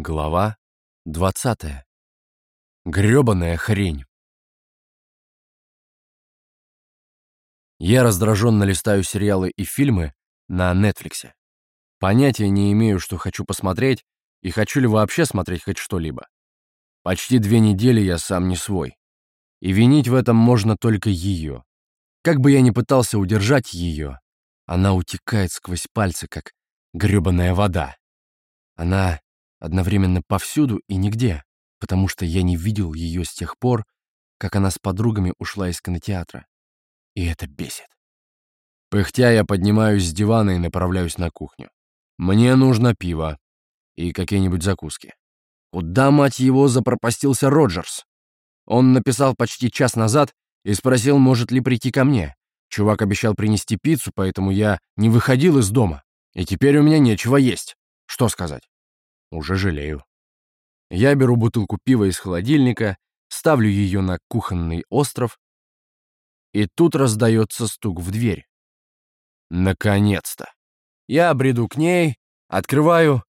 Глава 20. Грёбаная хрень. Я раздраженно листаю сериалы и фильмы на Нетфликсе. Понятия не имею, что хочу посмотреть, и хочу ли вообще смотреть хоть что-либо. Почти две недели я сам не свой. И винить в этом можно только ее. Как бы я ни пытался удержать ее, она утекает сквозь пальцы, как грёбаная вода. Она Одновременно повсюду и нигде, потому что я не видел ее с тех пор, как она с подругами ушла из кинотеатра. И это бесит. Пыхтя я поднимаюсь с дивана и направляюсь на кухню. Мне нужно пиво и какие-нибудь закуски. Куда, мать его, запропастился Роджерс? Он написал почти час назад и спросил, может ли прийти ко мне. Чувак обещал принести пиццу, поэтому я не выходил из дома. И теперь у меня нечего есть. Что сказать? Уже жалею. Я беру бутылку пива из холодильника, ставлю ее на кухонный остров, и тут раздается стук в дверь. Наконец-то. Я бреду к ней, открываю,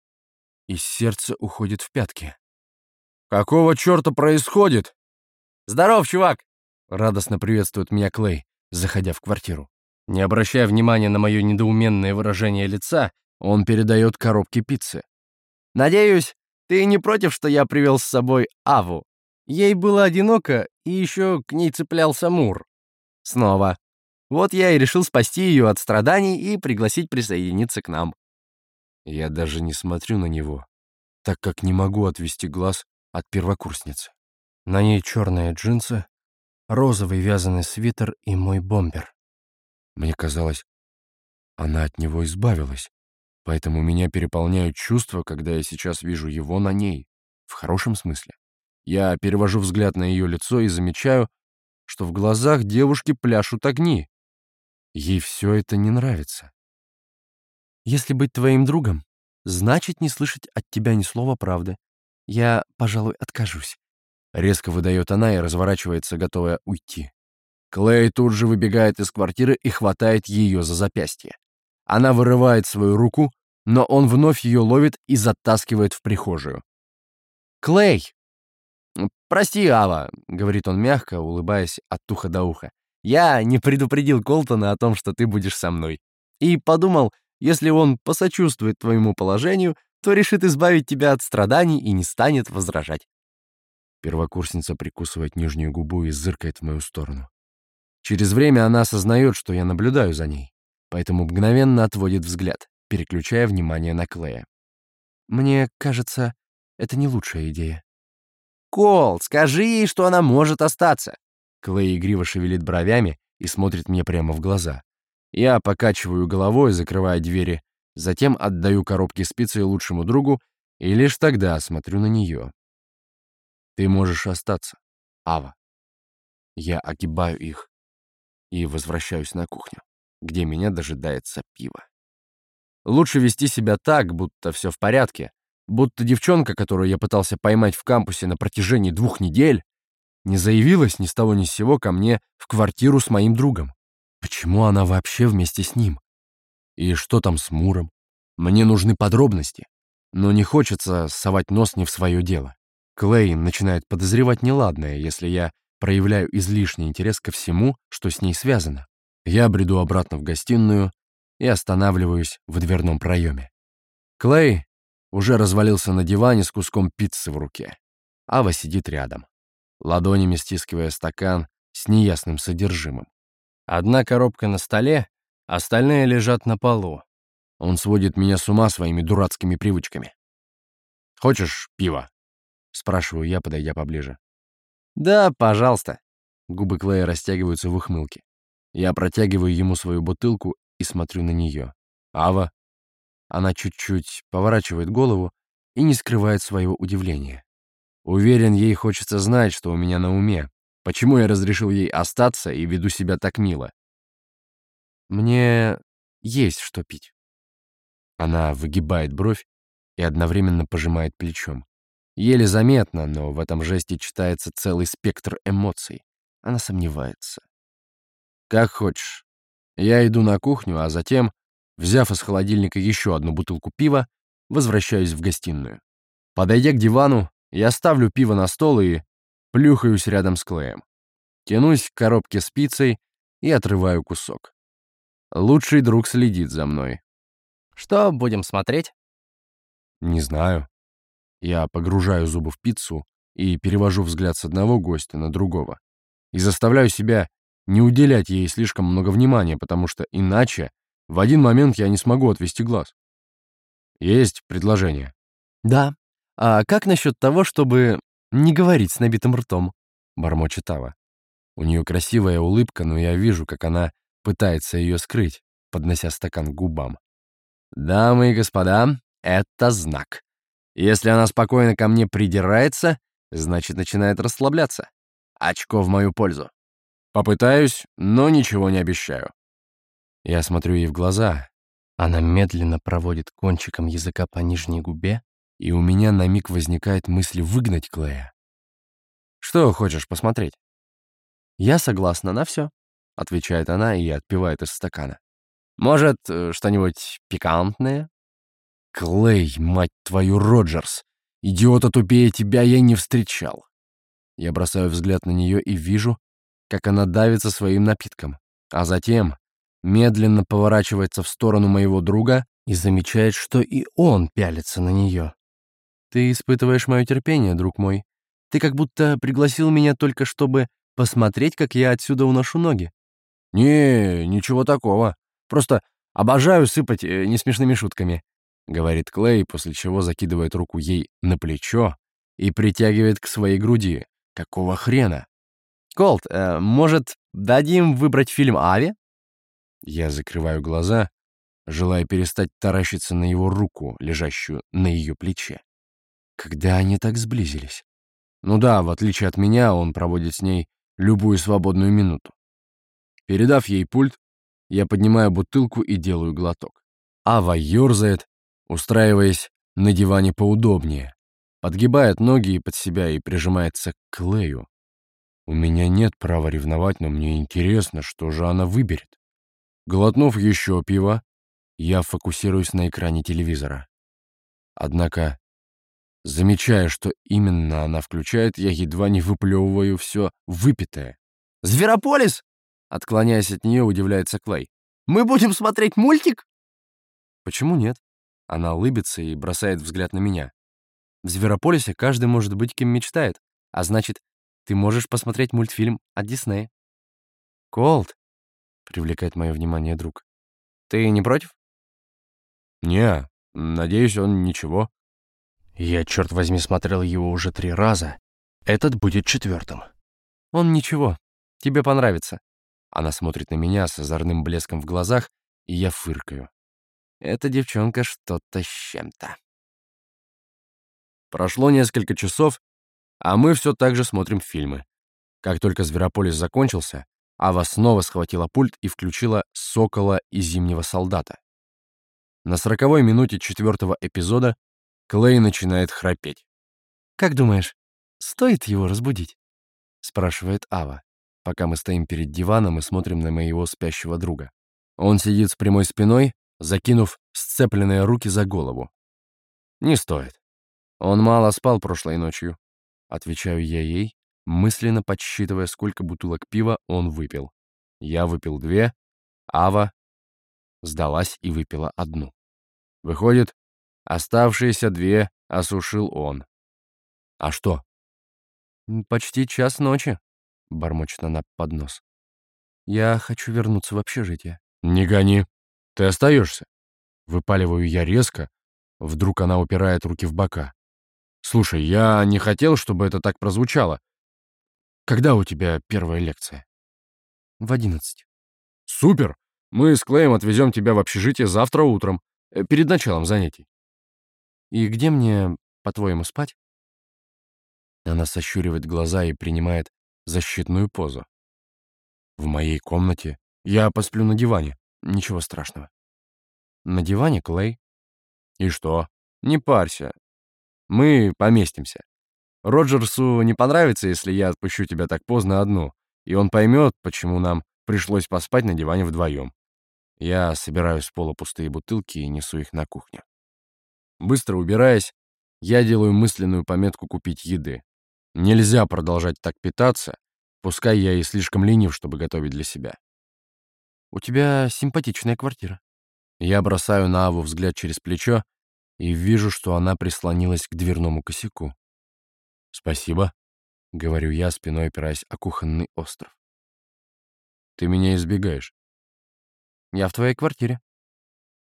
и сердце уходит в пятки. «Какого черта происходит?» «Здоров, чувак!» — радостно приветствует меня Клей, заходя в квартиру. Не обращая внимания на мое недоуменное выражение лица, он передает коробки пиццы. Надеюсь, ты не против, что я привел с собой Аву? Ей было одиноко, и еще к ней цеплялся Мур. Снова. Вот я и решил спасти ее от страданий и пригласить присоединиться к нам. Я даже не смотрю на него, так как не могу отвести глаз от первокурсницы. На ней черные джинсы, розовый вязаный свитер и мой бомбер. Мне казалось, она от него избавилась. Поэтому меня переполняют чувства, когда я сейчас вижу его на ней. В хорошем смысле. Я перевожу взгляд на ее лицо и замечаю, что в глазах девушки пляшут огни. Ей все это не нравится. Если быть твоим другом, значит не слышать от тебя ни слова правды. Я, пожалуй, откажусь. Резко выдает она и разворачивается, готовая уйти. Клей тут же выбегает из квартиры и хватает ее за запястье. Она вырывает свою руку, но он вновь ее ловит и затаскивает в прихожую. «Клей!» «Прости, Ава», — говорит он мягко, улыбаясь от уха до уха. «Я не предупредил Колтона о том, что ты будешь со мной. И подумал, если он посочувствует твоему положению, то решит избавить тебя от страданий и не станет возражать». Первокурсница прикусывает нижнюю губу и зыркает в мою сторону. Через время она осознает, что я наблюдаю за ней, поэтому мгновенно отводит взгляд переключая внимание на Клея. «Мне кажется, это не лучшая идея». «Кол, скажи ей, что она может остаться!» Клей игриво шевелит бровями и смотрит мне прямо в глаза. Я покачиваю головой, закрывая двери, затем отдаю коробки спицы лучшему другу и лишь тогда смотрю на нее. «Ты можешь остаться, Ава». Я огибаю их и возвращаюсь на кухню, где меня дожидается пиво. Лучше вести себя так, будто все в порядке, будто девчонка, которую я пытался поймать в кампусе на протяжении двух недель, не заявилась ни с того ни с сего ко мне в квартиру с моим другом. Почему она вообще вместе с ним? И что там с Муром? Мне нужны подробности, но не хочется совать нос не в свое дело. Клей начинает подозревать неладное, если я проявляю излишний интерес ко всему, что с ней связано. Я бреду обратно в гостиную, и останавливаюсь в дверном проеме. Клей уже развалился на диване с куском пиццы в руке. Ава сидит рядом, ладонями стискивая стакан с неясным содержимым. Одна коробка на столе, остальные лежат на полу. Он сводит меня с ума своими дурацкими привычками. «Хочешь пива?» — спрашиваю я, подойдя поближе. «Да, пожалуйста». Губы Клея растягиваются в ухмылке. Я протягиваю ему свою бутылку и смотрю на нее. «Ава?» Она чуть-чуть поворачивает голову и не скрывает своего удивления. Уверен, ей хочется знать, что у меня на уме. Почему я разрешил ей остаться и веду себя так мило? Мне есть что пить. Она выгибает бровь и одновременно пожимает плечом. Еле заметно, но в этом жесте читается целый спектр эмоций. Она сомневается. «Как хочешь. Я иду на кухню, а затем, взяв из холодильника еще одну бутылку пива, возвращаюсь в гостиную. Подойдя к дивану, я ставлю пиво на стол и плюхаюсь рядом с Клеем. Тянусь к коробке с пиццей и отрываю кусок. Лучший друг следит за мной. Что будем смотреть? Не знаю. Я погружаю зубы в пиццу и перевожу взгляд с одного гостя на другого. И заставляю себя не уделять ей слишком много внимания, потому что иначе в один момент я не смогу отвести глаз. Есть предложение? Да. А как насчет того, чтобы не говорить с набитым ртом? Бормочет Ава. У нее красивая улыбка, но я вижу, как она пытается ее скрыть, поднося стакан к губам. Дамы и господа, это знак. Если она спокойно ко мне придирается, значит, начинает расслабляться. Очко в мою пользу. Попытаюсь, но ничего не обещаю. Я смотрю ей в глаза. Она медленно проводит кончиком языка по нижней губе, и у меня на миг возникает мысль выгнать Клея. «Что хочешь посмотреть?» «Я согласна на все», — отвечает она и отпивает из стакана. «Может, э, что-нибудь пикантное?» «Клей, мать твою, Роджерс! Идиота тупее тебя я не встречал!» Я бросаю взгляд на нее и вижу, как она давится своим напитком, а затем медленно поворачивается в сторону моего друга и замечает, что и он пялится на нее. «Ты испытываешь мое терпение, друг мой. Ты как будто пригласил меня только чтобы посмотреть, как я отсюда уношу ноги». «Не, ничего такого. Просто обожаю сыпать э, несмешными шутками», — говорит Клей, после чего закидывает руку ей на плечо и притягивает к своей груди. «Какого хрена?» «Колт, э, может, дадим выбрать фильм Ави?» Я закрываю глаза, желая перестать таращиться на его руку, лежащую на ее плече. Когда они так сблизились? Ну да, в отличие от меня, он проводит с ней любую свободную минуту. Передав ей пульт, я поднимаю бутылку и делаю глоток. Ава ерзает, устраиваясь на диване поудобнее, подгибает ноги под себя и прижимается к Клею. У меня нет права ревновать, но мне интересно, что же она выберет. Глотнув еще пива, я фокусируюсь на экране телевизора. Однако, замечая, что именно она включает, я едва не выплевываю все выпитое. «Зверополис!» — отклоняясь от нее, удивляется Клей. «Мы будем смотреть мультик?» «Почему нет?» Она улыбится и бросает взгляд на меня. В Зверополисе каждый может быть кем мечтает, а значит, ты можешь посмотреть мультфильм от Диснея. «Колт, Привлекает мое внимание друг. Ты не против? Не, надеюсь, он ничего. Я, черт возьми, смотрел его уже три раза. Этот будет четвертым. Он ничего. Тебе понравится. Она смотрит на меня с озорным блеском в глазах, и я фыркаю. Эта девчонка что-то с чем-то. Прошло несколько часов, а мы все так же смотрим фильмы. Как только «Зверополис» закончился, Ава снова схватила пульт и включила «Сокола» и «Зимнего солдата». На сороковой минуте четвертого эпизода Клей начинает храпеть. «Как думаешь, стоит его разбудить?» — спрашивает Ава, пока мы стоим перед диваном и смотрим на моего спящего друга. Он сидит с прямой спиной, закинув сцепленные руки за голову. «Не стоит. Он мало спал прошлой ночью», — отвечаю я ей, мысленно подсчитывая, сколько бутылок пива он выпил. Я выпил две, Ава сдалась и выпила одну. Выходит, оставшиеся две осушил он. А что? «Почти час ночи», — бормочет она под нос. «Я хочу вернуться в общежитие». «Не гони. Ты остаешься?» Выпаливаю я резко. Вдруг она упирает руки в бока. «Слушай, я не хотел, чтобы это так прозвучало. Когда у тебя первая лекция? В одиннадцать. Супер! Мы с Клеем отвезем тебя в общежитие завтра утром, э, перед началом занятий. И где мне, по-твоему, спать? Она сощуривает глаза и принимает защитную позу. В моей комнате я посплю на диване. Ничего страшного. На диване, Клей? И что? Не парься. Мы поместимся. Роджерсу не понравится, если я отпущу тебя так поздно одну, и он поймет, почему нам пришлось поспать на диване вдвоем. Я собираю с пола пустые бутылки и несу их на кухню. Быстро убираясь, Я делаю мысленную пометку купить еды. Нельзя продолжать так питаться, пускай я и слишком ленив, чтобы готовить для себя. У тебя симпатичная квартира. Я бросаю на Аву взгляд через плечо и вижу, что она прислонилась к дверному косяку. «Спасибо», — говорю я, спиной опираясь о кухонный остров. «Ты меня избегаешь». «Я в твоей квартире».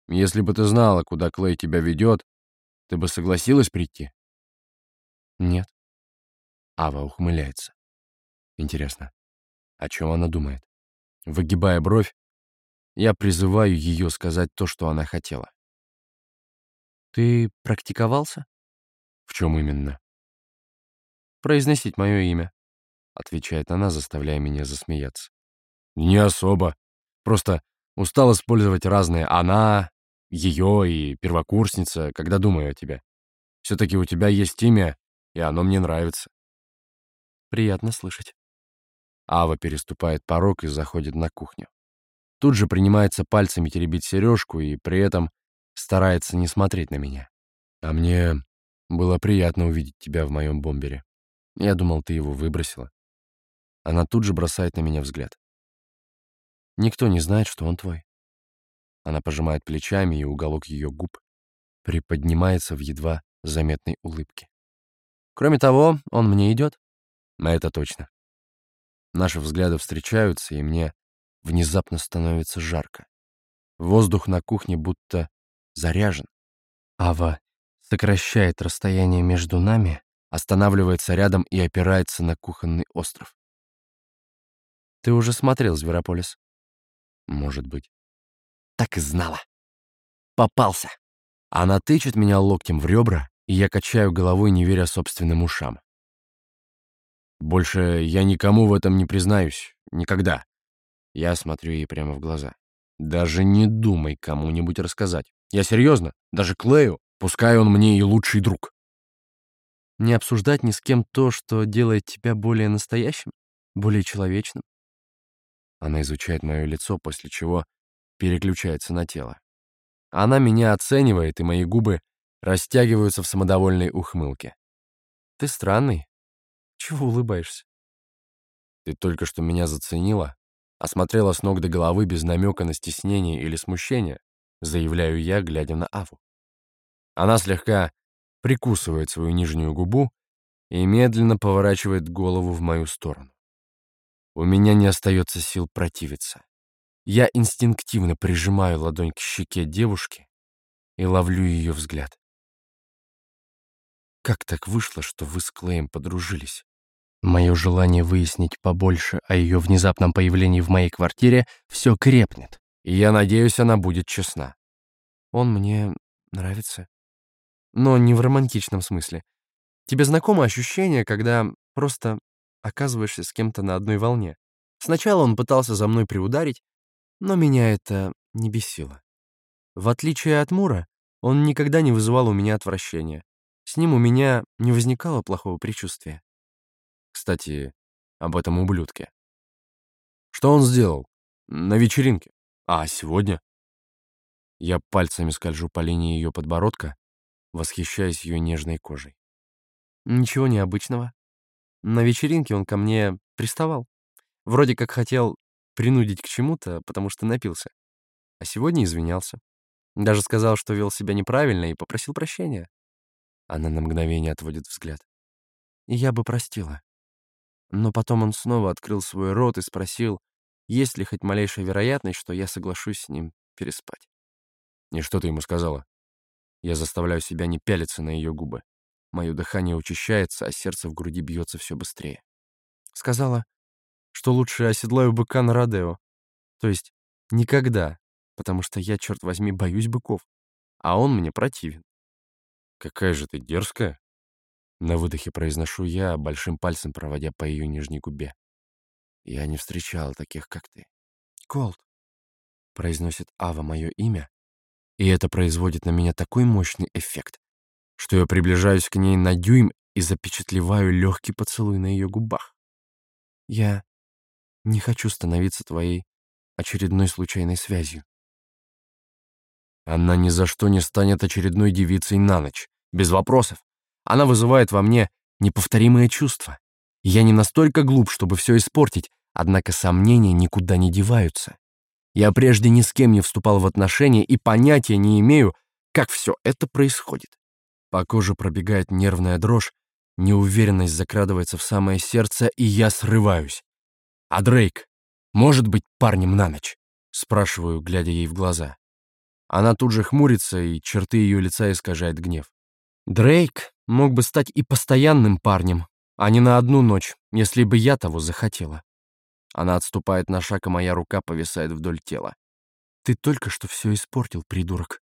«Если бы ты знала, куда Клей тебя ведет, ты бы согласилась прийти?» «Нет». Ава ухмыляется. Интересно, о чем она думает? Выгибая бровь, я призываю ее сказать то, что она хотела. «Ты практиковался?» «В чем именно?» «Произносить мое имя», — отвечает она, заставляя меня засмеяться. «Не особо. Просто устал использовать разные «она», «ее» и «первокурсница», когда думаю о тебе. Все-таки у тебя есть имя, и оно мне нравится». «Приятно слышать». Ава переступает порог и заходит на кухню. Тут же принимается пальцами теребить сережку и при этом старается не смотреть на меня. А мне было приятно увидеть тебя в моем бомбере. Я думал, ты его выбросила. Она тут же бросает на меня взгляд. Никто не знает, что он твой. Она пожимает плечами, и уголок ее губ приподнимается в едва заметной улыбке. Кроме того, он мне идет. Это точно. Наши взгляды встречаются, и мне внезапно становится жарко. Воздух на кухне будто заряжен. Ава сокращает расстояние между нами, останавливается рядом и опирается на кухонный остров. «Ты уже смотрел «Зверополис»?» «Может быть». «Так и знала. Попался». Она тычет меня локтем в ребра, и я качаю головой, не веря собственным ушам. Больше я никому в этом не признаюсь. Никогда. Я смотрю ей прямо в глаза. Даже не думай кому-нибудь рассказать. Я серьезно, даже Клею, пускай он мне и лучший друг. Не обсуждать ни с кем то, что делает тебя более настоящим, более человечным. Она изучает мое лицо, после чего переключается на тело. Она меня оценивает, и мои губы растягиваются в самодовольной ухмылке. Ты странный. Чего улыбаешься? Ты только что меня заценила, осмотрела с ног до головы без намека на стеснение или смущение, заявляю я, глядя на Аву. Она слегка прикусывает свою нижнюю губу и медленно поворачивает голову в мою сторону. У меня не остается сил противиться. Я инстинктивно прижимаю ладонь к щеке девушки и ловлю ее взгляд. Как так вышло, что вы с Клеем подружились? Мое желание выяснить побольше о ее внезапном появлении в моей квартире все крепнет. И я надеюсь, она будет честна. Он мне нравится. Но не в романтичном смысле. Тебе знакомо ощущение, когда просто оказываешься с кем-то на одной волне? Сначала он пытался за мной приударить, но меня это не бесило. В отличие от Мура, он никогда не вызывал у меня отвращения. С ним у меня не возникало плохого предчувствия. Кстати, об этом ублюдке. Что он сделал? На вечеринке. А сегодня? Я пальцами скольжу по линии ее подбородка, восхищаясь ее нежной кожей. Ничего необычного. На вечеринке он ко мне приставал. Вроде как хотел принудить к чему-то, потому что напился. А сегодня извинялся. Даже сказал, что вел себя неправильно и попросил прощения. Она на мгновение отводит взгляд. И я бы простила. Но потом он снова открыл свой рот и спросил, есть ли хоть малейшая вероятность, что я соглашусь с ним переспать. И что ты ему сказала? Я заставляю себя не пялиться на ее губы. Мое дыхание учащается, а сердце в груди бьется все быстрее. Сказала, что лучше оседлаю быка на Родео. То есть никогда, потому что я, черт возьми, боюсь быков, а он мне противен. Какая же ты дерзкая. На выдохе произношу я, большим пальцем проводя по ее нижней губе. Я не встречал таких, как ты. Колд. Произносит Ава мое имя, и это производит на меня такой мощный эффект, что я приближаюсь к ней на дюйм и запечатлеваю легкий поцелуй на ее губах. Я не хочу становиться твоей очередной случайной связью. Она ни за что не станет очередной девицей на ночь, без вопросов. Она вызывает во мне неповторимое чувство. Я не настолько глуп, чтобы все испортить, однако сомнения никуда не деваются. Я прежде ни с кем не вступал в отношения и понятия не имею, как все это происходит. По коже пробегает нервная дрожь, неуверенность закрадывается в самое сердце, и я срываюсь. «А Дрейк может быть парнем на ночь?» — спрашиваю, глядя ей в глаза. Она тут же хмурится, и черты ее лица искажает гнев. Дрейк мог бы стать и постоянным парнем, а не на одну ночь, если бы я того захотела. Она отступает на шаг, и моя рука повисает вдоль тела. Ты только что все испортил, придурок.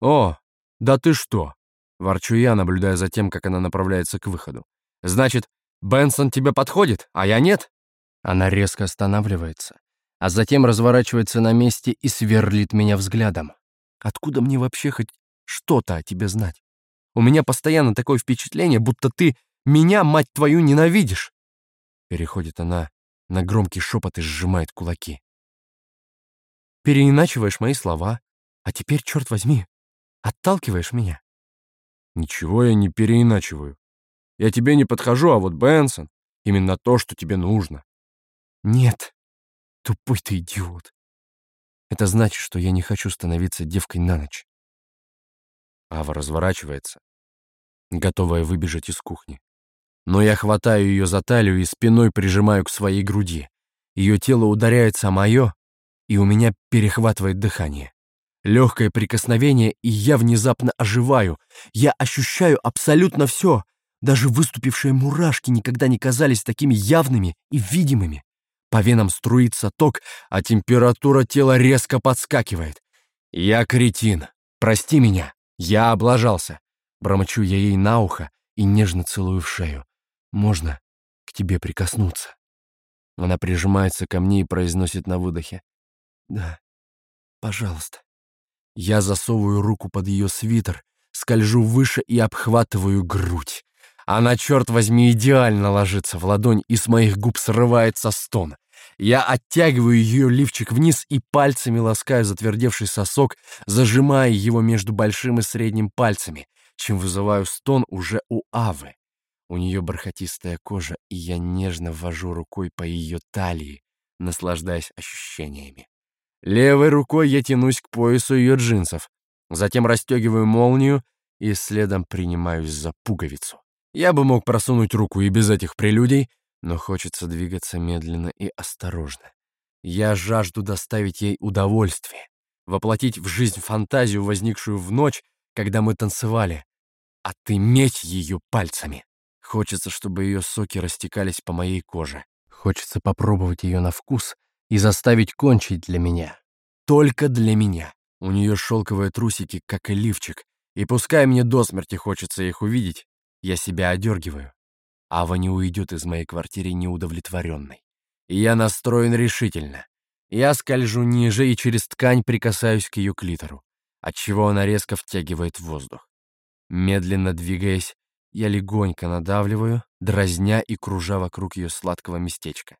О, да ты что? Ворчу я, наблюдая за тем, как она направляется к выходу. Значит, Бенсон тебе подходит, а я нет? Она резко останавливается, а затем разворачивается на месте и сверлит меня взглядом. Откуда мне вообще хоть что-то о тебе знать? У меня постоянно такое впечатление, будто ты меня, мать твою, ненавидишь. Переходит она на громкий шепот и сжимает кулаки. Переиначиваешь мои слова, а теперь, черт возьми, отталкиваешь меня. Ничего я не переиначиваю. Я тебе не подхожу, а вот Бенсон — именно то, что тебе нужно. Нет, Тупой ты идиот. Это значит, что я не хочу становиться девкой на ночь. Ава разворачивается, готовая выбежать из кухни. Но я хватаю ее за талию и спиной прижимаю к своей груди. Ее тело ударяется о мое, и у меня перехватывает дыхание. Легкое прикосновение, и я внезапно оживаю. Я ощущаю абсолютно все. Даже выступившие мурашки никогда не казались такими явными и видимыми. По венам струится ток, а температура тела резко подскакивает. «Я кретин. Прости меня. Я облажался». Бормочу я ей на ухо и нежно целую в шею. «Можно к тебе прикоснуться?» Она прижимается ко мне и произносит на выдохе. «Да, пожалуйста». Я засовываю руку под ее свитер, скольжу выше и обхватываю грудь. Она, черт возьми, идеально ложится в ладонь, и с моих губ срывается стон. Я оттягиваю ее лифчик вниз и пальцами ласкаю затвердевший сосок, зажимая его между большим и средним пальцами, чем вызываю стон уже у Авы. У нее бархатистая кожа, и я нежно ввожу рукой по ее талии, наслаждаясь ощущениями. Левой рукой я тянусь к поясу ее джинсов, затем расстегиваю молнию и следом принимаюсь за пуговицу. Я бы мог просунуть руку и без этих прелюдий, но хочется двигаться медленно и осторожно. Я жажду доставить ей удовольствие, воплотить в жизнь фантазию, возникшую в ночь, когда мы танцевали, отыметь ее пальцами. Хочется, чтобы ее соки растекались по моей коже. Хочется попробовать ее на вкус и заставить кончить для меня. Только для меня. У нее шелковые трусики, как и лифчик, и пускай мне до смерти хочется их увидеть, я себя одергиваю. Ава не уйдет из моей квартиры неудовлетворенной. И я настроен решительно. Я скольжу ниже и через ткань прикасаюсь к ее клитору, отчего она резко втягивает воздух. Медленно двигаясь, я легонько надавливаю, дразня и кружа вокруг ее сладкого местечка.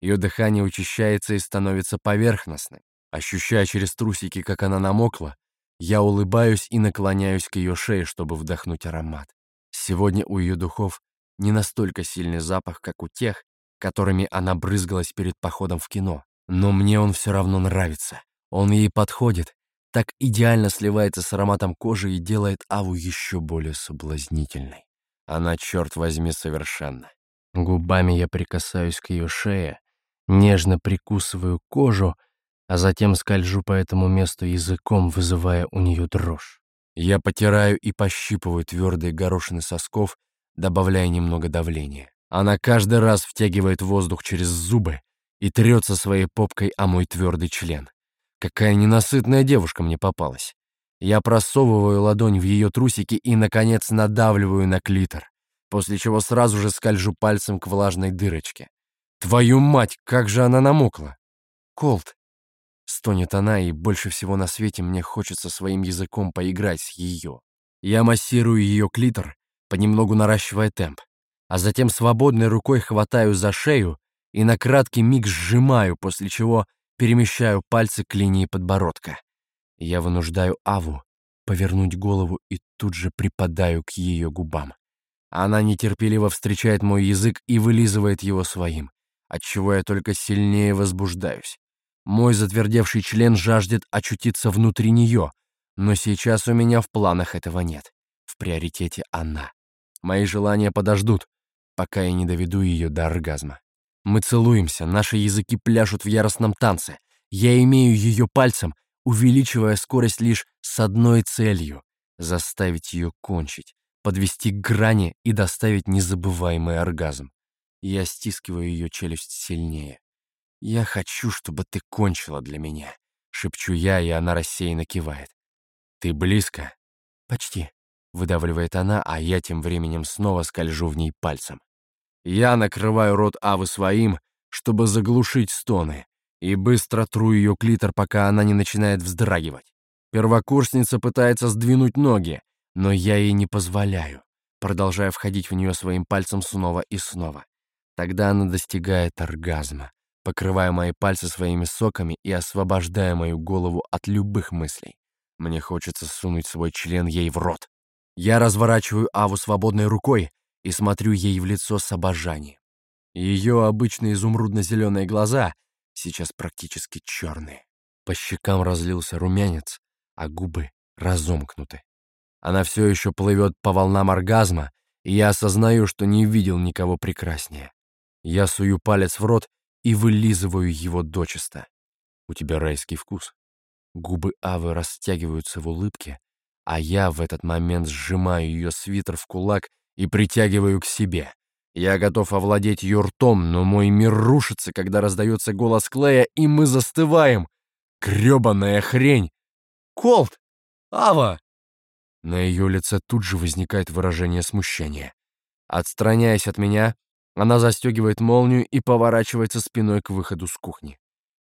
Ее дыхание учащается и становится поверхностным. Ощущая через трусики, как она намокла, я улыбаюсь и наклоняюсь к ее шее, чтобы вдохнуть аромат. Сегодня у ее духов не настолько сильный запах, как у тех, которыми она брызгалась перед походом в кино. Но мне он все равно нравится. Он ей подходит, так идеально сливается с ароматом кожи и делает Аву еще более соблазнительной. Она, черт возьми, совершенно. Губами я прикасаюсь к ее шее, нежно прикусываю кожу, а затем скольжу по этому месту языком, вызывая у нее дрожь. Я потираю и пощипываю твердые горошины сосков, добавляя немного давления. Она каждый раз втягивает воздух через зубы и трется своей попкой о мой твердый член. Какая ненасытная девушка мне попалась. Я просовываю ладонь в ее трусики и, наконец, надавливаю на клитор, после чего сразу же скольжу пальцем к влажной дырочке. Твою мать, как же она намокла! Колт! Стонет она, и больше всего на свете мне хочется своим языком поиграть с ее. Я массирую ее клитор, понемногу наращивая темп, а затем свободной рукой хватаю за шею и на краткий миг сжимаю, после чего перемещаю пальцы к линии подбородка. Я вынуждаю Аву повернуть голову и тут же припадаю к ее губам. Она нетерпеливо встречает мой язык и вылизывает его своим, отчего я только сильнее возбуждаюсь. Мой затвердевший член жаждет очутиться внутри нее, но сейчас у меня в планах этого нет. В приоритете она. Мои желания подождут, пока я не доведу ее до оргазма. Мы целуемся, наши языки пляшут в яростном танце. Я имею ее пальцем, увеличивая скорость лишь с одной целью — заставить ее кончить, подвести к грани и доставить незабываемый оргазм. Я стискиваю ее челюсть сильнее. «Я хочу, чтобы ты кончила для меня», — шепчу я, и она рассеянно кивает. «Ты близко?» «Почти», — выдавливает она, а я тем временем снова скольжу в ней пальцем. Я накрываю рот Авы своим, чтобы заглушить стоны, и быстро тру ее клитор, пока она не начинает вздрагивать. Первокурсница пытается сдвинуть ноги, но я ей не позволяю, продолжая входить в нее своим пальцем снова и снова. Тогда она достигает оргазма, покрывая мои пальцы своими соками и освобождая мою голову от любых мыслей. Мне хочется сунуть свой член ей в рот. Я разворачиваю Аву свободной рукой, и смотрю ей в лицо с обожанием. Ее обычные изумрудно-зеленые глаза сейчас практически черные. По щекам разлился румянец, а губы разомкнуты. Она все еще плывет по волнам оргазма, и я осознаю, что не видел никого прекраснее. Я сую палец в рот и вылизываю его дочисто. У тебя райский вкус. Губы Авы растягиваются в улыбке, а я в этот момент сжимаю ее свитер в кулак и притягиваю к себе. Я готов овладеть ее ртом, но мой мир рушится, когда раздается голос Клея, и мы застываем. Грёбаная хрень! Колт! Ава! На ее лице тут же возникает выражение смущения. Отстраняясь от меня, она застегивает молнию и поворачивается спиной к выходу с кухни.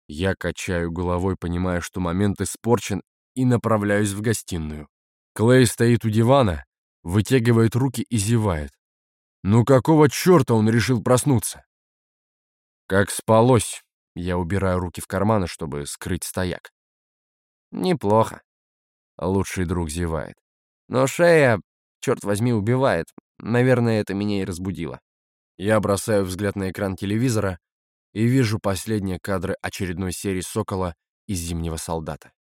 Я качаю головой, понимая, что момент испорчен, и направляюсь в гостиную. Клей стоит у дивана, вытягивает руки и зевает. Ну какого черта он решил проснуться? Как спалось, я убираю руки в карманы, чтобы скрыть стояк. Неплохо. Лучший друг зевает. Но шея, черт возьми, убивает. Наверное, это меня и разбудило. Я бросаю взгляд на экран телевизора и вижу последние кадры очередной серии «Сокола» из «Зимнего солдата».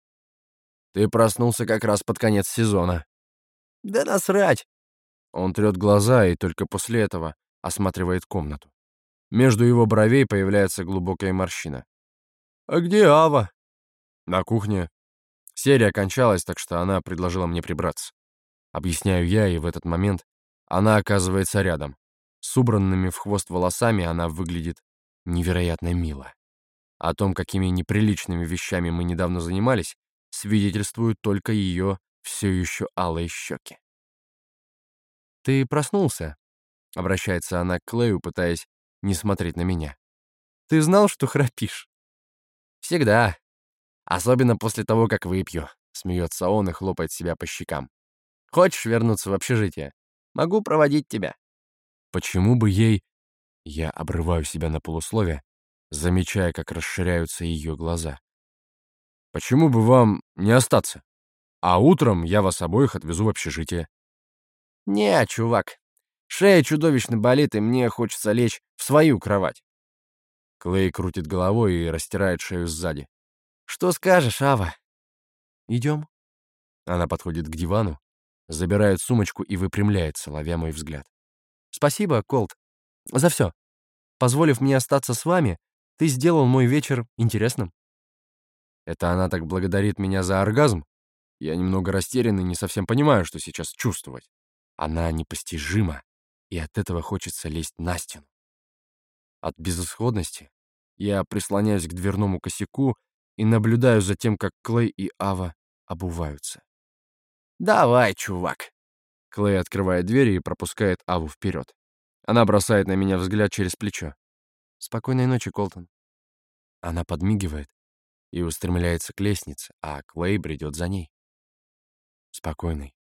Ты проснулся как раз под конец сезона. «Да насрать!» Он трет глаза и только после этого осматривает комнату. Между его бровей появляется глубокая морщина. «А где Ава?» «На кухне. Серия кончалась, так что она предложила мне прибраться. Объясняю я, и в этот момент она оказывается рядом. С убранными в хвост волосами она выглядит невероятно мило. О том, какими неприличными вещами мы недавно занимались, свидетельствуют только ее все еще алые щеки. «Ты проснулся?» — обращается она к Клею, пытаясь не смотреть на меня. «Ты знал, что храпишь?» «Всегда. Особенно после того, как выпью», — смеется он и хлопает себя по щекам. «Хочешь вернуться в общежитие? Могу проводить тебя». «Почему бы ей...» Я обрываю себя на полуслове, замечая, как расширяются ее глаза. «Почему бы вам не остаться?» А утром я вас обоих отвезу в общежитие». «Не, чувак. Шея чудовищно болит, и мне хочется лечь в свою кровать». Клей крутит головой и растирает шею сзади. «Что скажешь, Ава?» «Идем?» Она подходит к дивану, забирает сумочку и выпрямляется, ловя мой взгляд. «Спасибо, Колт, за все. Позволив мне остаться с вами, ты сделал мой вечер интересным». Это она так благодарит меня за оргазм? Я немного растерян и не совсем понимаю, что сейчас чувствовать. Она непостижима, и от этого хочется лезть на стену. От безысходности я прислоняюсь к дверному косяку и наблюдаю за тем, как Клей и Ава обуваются. «Давай, чувак!» Клей открывает дверь и пропускает Аву вперед. Она бросает на меня взгляд через плечо. «Спокойной ночи, Колтон». Она подмигивает и устремляется к лестнице, а Клей бредет за ней спокойный.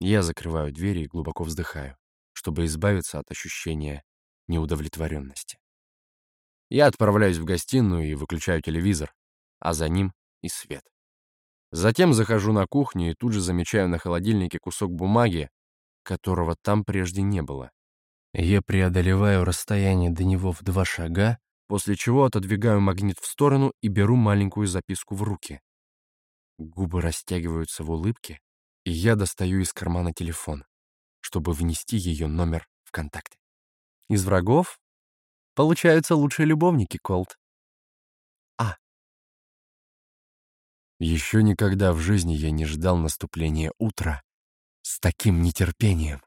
Я закрываю двери и глубоко вздыхаю, чтобы избавиться от ощущения неудовлетворенности. Я отправляюсь в гостиную и выключаю телевизор, а за ним и свет. Затем захожу на кухню и тут же замечаю на холодильнике кусок бумаги, которого там прежде не было. Я преодолеваю расстояние до него в два шага, после чего отодвигаю магнит в сторону и беру маленькую записку в руки. Губы растягиваются в улыбке, и я достаю из кармана телефон, чтобы внести ее номер в контакте. Из врагов получаются лучшие любовники, Колт. А. Еще никогда в жизни я не ждал наступления утра с таким нетерпением.